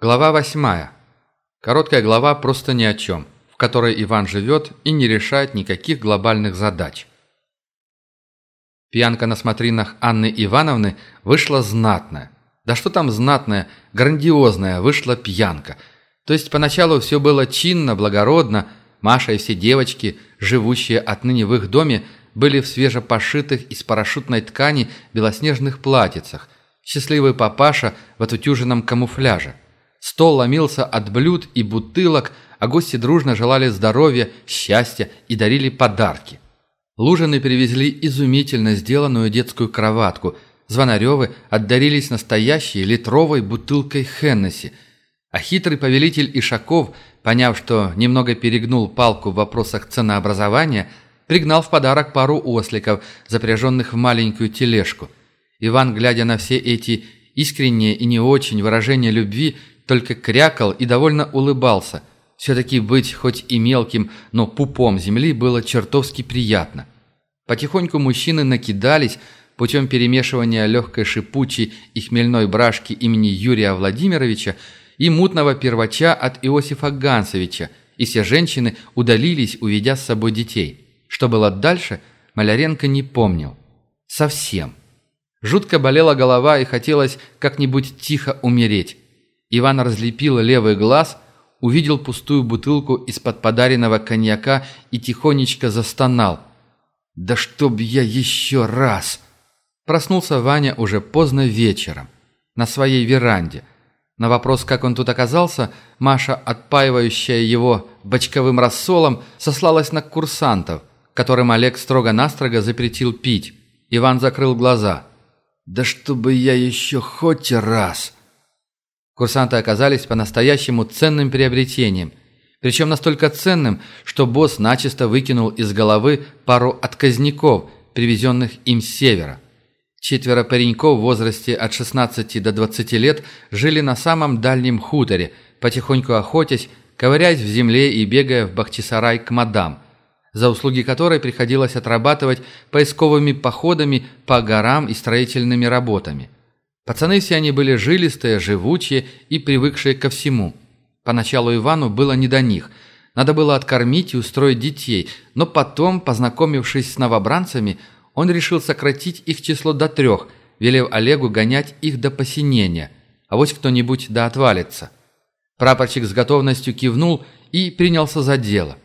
Глава восьмая. Короткая глава просто ни о чем, в которой Иван живет и не решает никаких глобальных задач. Пьянка на смотринах Анны Ивановны вышла знатная. Да что там знатная, грандиозная вышла пьянка. То есть поначалу все было чинно, благородно. Маша и все девочки, живущие отныне в их доме, были в свежепошитых из парашютной ткани белоснежных платьицах. Счастливый папаша в отутюженном камуфляже – Стол ломился от блюд и бутылок, а гости дружно желали здоровья, счастья и дарили подарки. Лужины привезли изумительно сделанную детскую кроватку. Звонаревы отдарились настоящей литровой бутылкой Хеннесси. А хитрый повелитель Ишаков, поняв, что немного перегнул палку в вопросах ценообразования, пригнал в подарок пару осликов, запряженных в маленькую тележку. Иван, глядя на все эти искренние и не очень выражения любви, только крякал и довольно улыбался. Все-таки быть хоть и мелким, но пупом земли было чертовски приятно. Потихоньку мужчины накидались, путем перемешивания легкой шипучей и хмельной брашки имени Юрия Владимировича и мутного первача от Иосифа Гансовича, и все женщины удалились, уведя с собой детей. Что было дальше, Маляренко не помнил. Совсем. Жутко болела голова и хотелось как-нибудь тихо умереть. Иван разлепил левый глаз, увидел пустую бутылку из-под подаренного коньяка и тихонечко застонал. «Да чтоб я еще раз!» Проснулся Ваня уже поздно вечером, на своей веранде. На вопрос, как он тут оказался, Маша, отпаивающая его бочковым рассолом, сослалась на курсантов, которым Олег строго-настрого запретил пить. Иван закрыл глаза. «Да чтобы я еще хоть раз!» Курсанты оказались по-настоящему ценным приобретением. Причем настолько ценным, что босс начисто выкинул из головы пару отказников, привезенных им с севера. Четверо пареньков в возрасте от 16 до 20 лет жили на самом дальнем хуторе, потихоньку охотясь, ковыряясь в земле и бегая в Бахчисарай к мадам, за услуги которой приходилось отрабатывать поисковыми походами по горам и строительными работами – Пацаны все они были жилистые, живучие и привыкшие ко всему. Поначалу Ивану было не до них. Надо было откормить и устроить детей, но потом, познакомившись с новобранцами, он решил сократить их число до трех, велев Олегу гонять их до посинения. А вот кто-нибудь да отвалится. Прапорщик с готовностью кивнул и принялся за дело.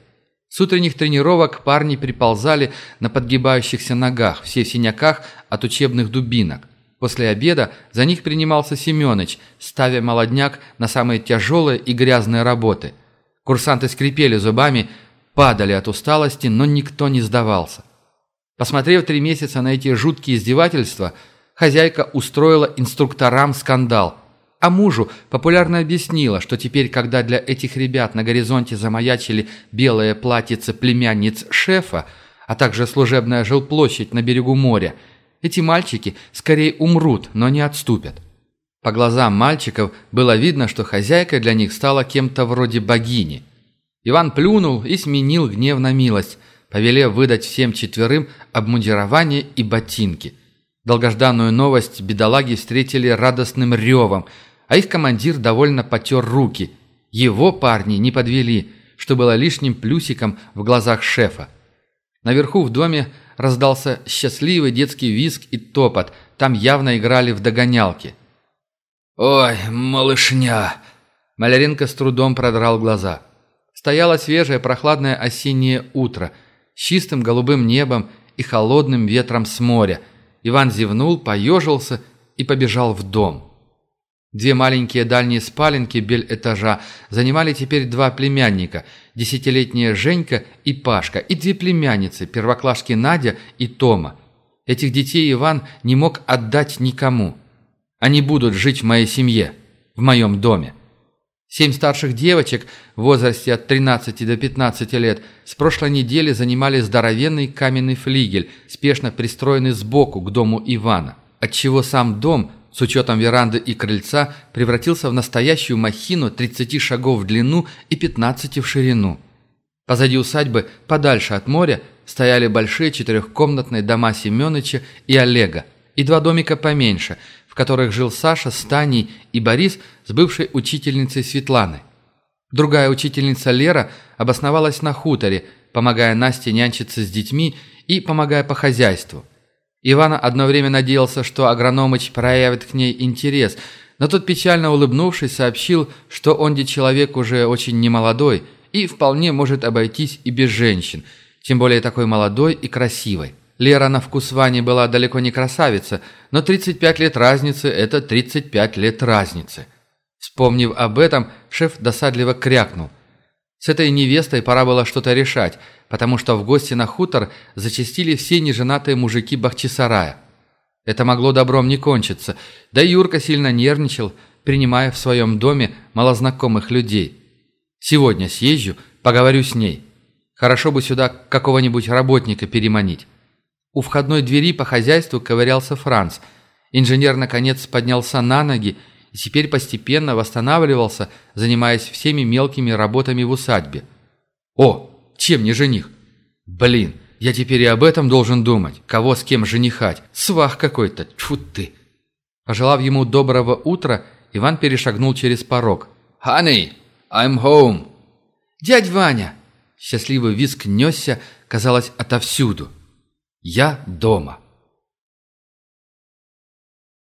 С утренних тренировок парни приползали на подгибающихся ногах, все в синяках от учебных дубинок. После обеда за них принимался Семёныч, ставя молодняк на самые тяжелые и грязные работы. Курсанты скрипели зубами, падали от усталости, но никто не сдавался. Посмотрев три месяца на эти жуткие издевательства, хозяйка устроила инструкторам скандал. А мужу популярно объяснила, что теперь, когда для этих ребят на горизонте замаячили белые платьица племянниц шефа, а также служебная жилплощадь на берегу моря – эти мальчики скорее умрут, но не отступят. По глазам мальчиков было видно, что хозяйка для них стала кем-то вроде богини. Иван плюнул и сменил гнев на милость, повелев выдать всем четверым обмундирование и ботинки. Долгожданную новость бедолаги встретили радостным ревом, а их командир довольно потер руки. Его парни не подвели, что было лишним плюсиком в глазах шефа. Наверху в доме раздался счастливый детский визг и топот. Там явно играли в догонялки. «Ой, малышня!» Маляренко с трудом продрал глаза. Стояло свежее прохладное осеннее утро с чистым голубым небом и холодным ветром с моря. Иван зевнул, поежился и побежал в дом. Две маленькие дальние спаленки бель-этажа занимали теперь два племянника, десятилетняя Женька и Пашка, и две племянницы, первоклашки Надя и Тома. Этих детей Иван не мог отдать никому. Они будут жить в моей семье, в моем доме. Семь старших девочек в возрасте от 13 до 15 лет с прошлой недели занимали здоровенный каменный флигель, спешно пристроенный сбоку к дому Ивана, отчего сам дом – с учетом веранды и крыльца, превратился в настоящую махину 30 шагов в длину и 15 в ширину. Позади усадьбы, подальше от моря, стояли большие четырехкомнатные дома Семёныча и Олега, и два домика поменьше, в которых жил Саша с Таней и Борис с бывшей учительницей Светланы. Другая учительница Лера обосновалась на хуторе, помогая Насте нянчиться с детьми и помогая по хозяйству. Иван одно время надеялся, что агрономыч проявит к ней интерес, но тот, печально улыбнувшись, сообщил, что он де человек уже очень немолодой и вполне может обойтись и без женщин, тем более такой молодой и красивой. Лера на вкус Вани была далеко не красавица, но 35 лет разницы – это 35 лет разницы. Вспомнив об этом, шеф досадливо крякнул. С этой невестой пора было что-то решать, потому что в гости на хутор зачастили все неженатые мужики Бахчисарая. Это могло добром не кончиться, да Юрка сильно нервничал, принимая в своем доме малознакомых людей. Сегодня съезжу, поговорю с ней. Хорошо бы сюда какого-нибудь работника переманить. У входной двери по хозяйству ковырялся Франц. Инженер, наконец, поднялся на ноги и теперь постепенно восстанавливался, занимаясь всеми мелкими работами в усадьбе. «О, чем не жених? Блин, я теперь и об этом должен думать. Кого с кем женихать? Свах какой-то, тьфу ты!» Пожелав ему доброго утра, Иван перешагнул через порог. «Honey, I'm home!» «Дядь Ваня!» Счастливый визг несся, казалось, отовсюду. Я дома.